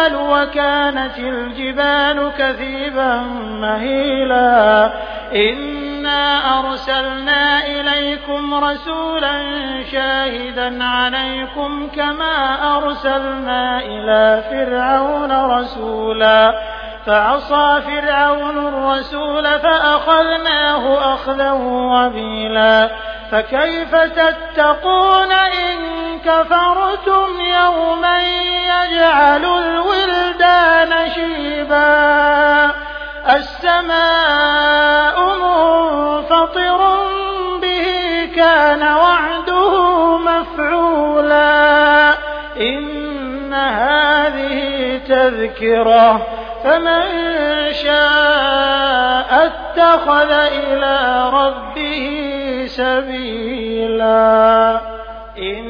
وَالْجِبَالُ وَكَانَتِ الْجِبَالُ كَثِيبًا مَّهِيلًا. إِنَّا أَرْسَلْنَا إِلَيْكُمْ رَسُولًا شَاهِدًا عَلَيْكُمْ كَمَا أَرْسَلْنَا إِلَىٰ فِرْعَوْنَ رَسُولًا. فَعَصَىٰ فِرْعَوْنُ الرَّسُولَ فَأَخَذْنَاهُ أَخْذًا وَبِيلًا. فَكَيْفَ تَتَّقُونَ إِن كَفَرْتُمْ يَوْمًا يَجْعَلُ الْوِلْدَانَ شِيبًا. السَّمَاءُ مُنفَطِرٌ بِهِ كَانَ وَعْدُهُ مَفْعُولًا. إِنَّ هَٰذِهِ تَذْكِرَةٌ. فَمَن شَاءَ اتَّخَذَ إِلَىٰ رَبِّهِ سَبِيلًا. إِنَّ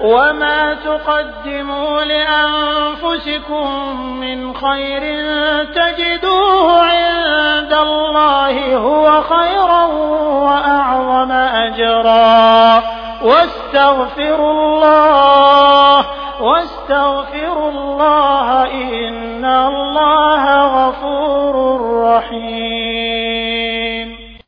وما تقدموا لأنفسكم من خير تجدوه عند الله هو خيرا وأعظم أجرا واستغفروا الله واستغفروا الله